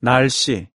날씨